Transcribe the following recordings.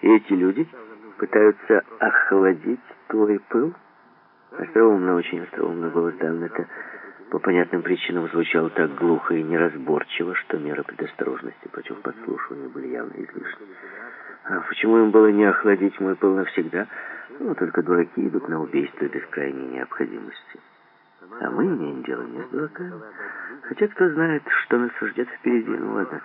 И эти люди пытаются охладить твой пыл? Остроумно, очень остроумно голос Даннета по понятным причинам звучал так глухо и неразборчиво, что меры предосторожности против подслушивания были явно излишни. А почему им было не охладить мой пыл навсегда? Ну, только дураки идут на убийство без крайней необходимости. А мы имеем дело не с дураками. Хотя кто знает, что нас ждет впереди. Ну ладно.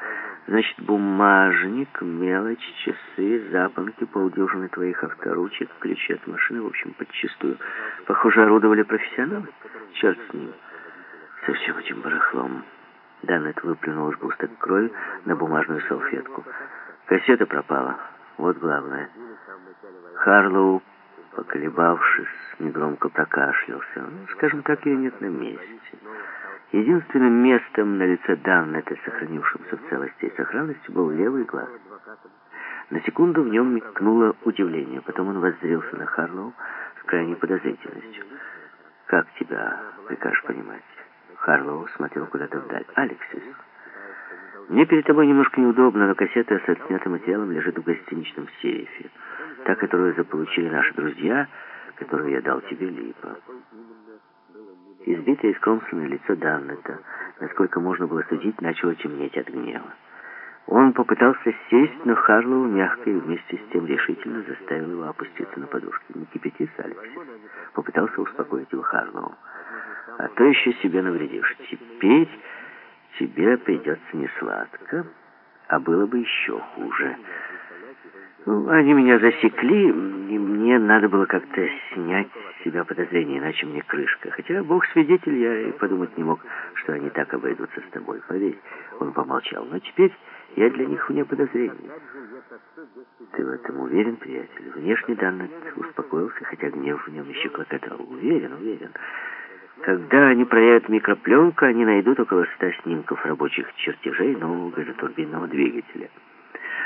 Значит, бумажник, мелочь, часы, запонки, полдюжины твоих авторучек, ключи от машины, в общем, подчистую. Похоже, орудовали профессионалы. Черт с ним. Со всем этим барахлом. Данет выплюнул из густок крови на бумажную салфетку. Кассета пропала. Вот главное. Харлоу Поколебавшись, негромко прокашлялся. Ну, скажем так, ее нет на месте. Единственным местом на лице Даннета, сохранившимся в целости и сохранности, был левый глаз. На секунду в нем мелькнуло удивление. Потом он воззрелся на Харлоу с крайней подозрительностью. «Как тебя прикажешь понимать?» Харлоу смотрел куда-то вдаль. «Алексис, мне перед тобой немножко неудобно, но кассета с отснятым материалом лежит в гостиничном сейфе. Та, которую заполучили наши друзья, которую я дал тебе, Липа. Избитое и скромственное лицо Даннета, насколько можно было судить, начало темнеть от гнева. Он попытался сесть, но Харлоу мягко и вместе с тем решительно заставил его опуститься на подушки. «Не кипятись, Алексис!» Попытался успокоить его Харлоу. «А то еще себе навредишь. Теперь тебе придется не сладко, а было бы еще хуже». Ну, они меня засекли, и мне надо было как-то снять с себя подозрения, иначе мне крышка. Хотя, бог свидетель, я и подумать не мог, что они так обойдутся с тобой. Поверь, он помолчал. Но теперь я для них вне подозрений. Ты в этом уверен, приятель? Внешне Даннет успокоился, хотя гнев в нем еще клокотал. Уверен, уверен. Когда они проявят микропленку, они найдут около ста снимков рабочих чертежей нового газотурбинного двигателя.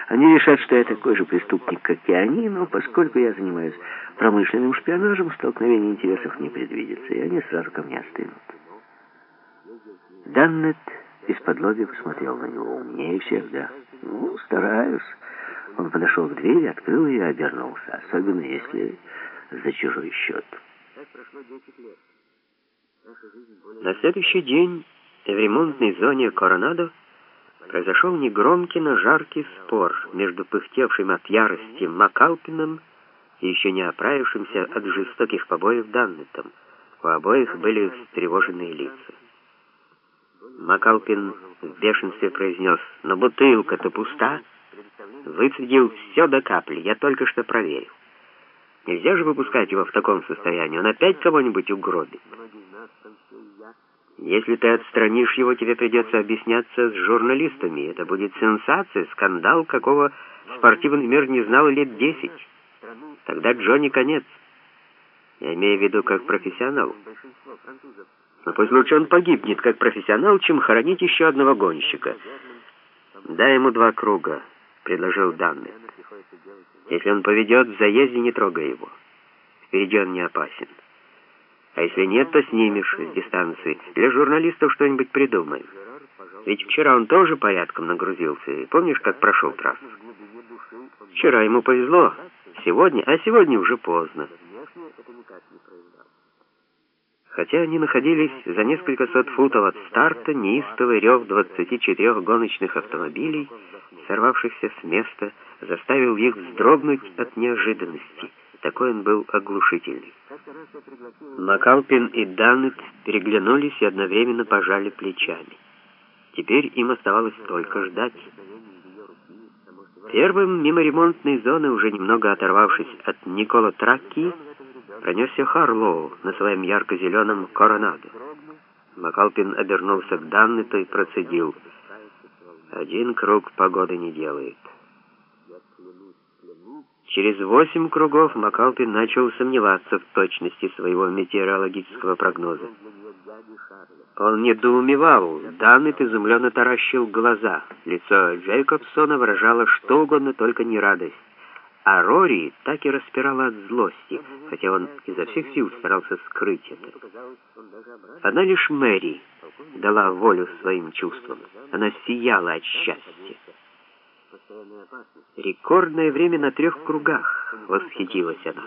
Они решат, что я такой же преступник, как и они, но поскольку я занимаюсь промышленным шпионажем, столкновение интересов не предвидится, и они сразу ко мне остынут. Даннет из-под лобья посмотрел на него. Умнее всех, да? Ну, стараюсь. Он подошел к двери, открыл ее и обернулся, особенно если за чужой счет. На следующий день в ремонтной зоне Коронадо произошел негромкий, но жаркий спор между пыхтевшим от ярости Макалпином и еще не оправившимся от жестоких побоев Даннетом. У обоих были встревоженные лица. Макалпин в бешенстве произнес, «Но бутылка-то пуста!» Выцедил все до капли, я только что проверил. Нельзя же выпускать его в таком состоянии, он опять кого-нибудь угробит. Если ты отстранишь его, тебе придется объясняться с журналистами. Это будет сенсация, скандал, какого спортивный мир не знал лет десять. Тогда Джонни конец. Я имею в виду как профессионал. Но пусть лучше он погибнет как профессионал, чем хоронить еще одного гонщика. Дай ему два круга, предложил Даннет. Если он поведет в заезде, не трогай его. Впереди он не опасен. А если нет, то снимешь с дистанции. Для журналистов что-нибудь придумай. Ведь вчера он тоже порядком нагрузился. И помнишь, как прошел трассу? Вчера ему повезло. Сегодня, а сегодня уже поздно. Хотя они находились за несколько сот футов от старта, неистовый рев 24 гоночных автомобилей, сорвавшихся с места, заставил их вздрогнуть от неожиданности. Такой он был оглушительный. Макалпин и Даннет переглянулись и одновременно пожали плечами. Теперь им оставалось только ждать. Первым мимо ремонтной зоны, уже немного оторвавшись от Никола Тракки, пронесся Харлоу на своем ярко-зеленом Коронадо. Макалпин обернулся к Даннету и процедил. «Один круг погоды не делает». Через восемь кругов Макалпин начал сомневаться в точности своего метеорологического прогноза. Он недоумевал, Даннет изумленно таращил глаза. Лицо Джейкобсона выражало что угодно, только не радость. А Рори так и распирала от злости, хотя он изо всех сил старался скрыть это. Одна лишь Мэри дала волю своим чувствам. Она сияла от счастья. Рекордное время на трех кругах, восхитилась она.